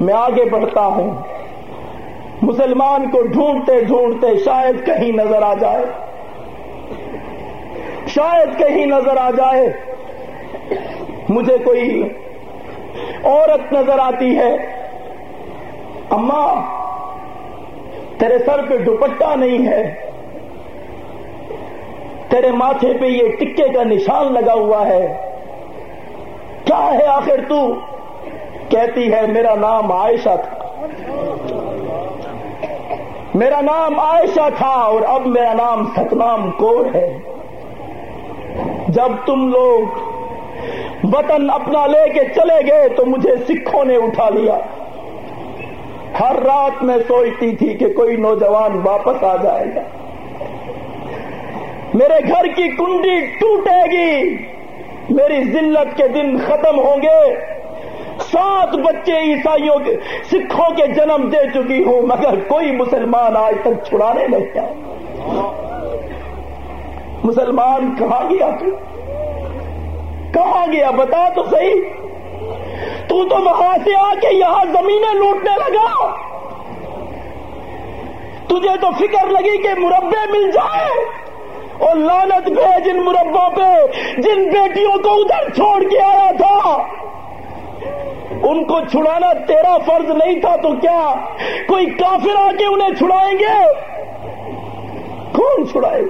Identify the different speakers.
Speaker 1: میں آگے بڑھتا ہوں۔ مسلمان کو ڈھونڈتے ڈھونڈتے شاید کہیں نظر آ جائے۔ شاید کہیں نظر آ جائے۔ مجھے کوئی عورت نظر آتی ہے۔ اما، تیرے سر پہ دوپٹہ نہیں ہے۔ تیرے ماتھے پہ یہ ٹکے کا نشان لگا ہوا ہے۔ کیا ہے آخر تو؟ کہتی ہے، میرا نام عائشہ تھا۔ میرا نام عائشہ تھا اور اب میرا نام ستنام کور ہے۔ جب تم لوگ وطن اپنا لے کے چلے گئے تو مجھے سکھوں نے اٹھا لیا۔ ہر رات میں سوچتی تھی کہ کوئی نوجوان واپس آ جائے گا۔ میرے گھر کی کنڈی ٹوٹے گی۔ میری ذلت کے دن ختم ہوں گے۔ سات بچے عیسائیوں کے سکھوں کے جنم دے چکی ہوں، مگر کوئی مسلمان آج تک چھڑانے نہیں آیا۔ مسلمان کہاں گیا تو؟ کہاں گیا؟ بتا تو صحیح۔ تو تو وہاں سے آ کے یہاں زمینیں لوٹنے لگا۔ تجھے تو فکر لگی کہ مربے مل جائے۔ اور لانت بھیج ان مربوں پہ، جن بیٹیوں کو ادھر چھوڑ کے آیا تھا۔ ان کو چھڑانا تیرا فرض نہیں تھا تو کیا کوئی کافر آ کے انہیں چھڑائیں گے؟ کون چھڑائے؟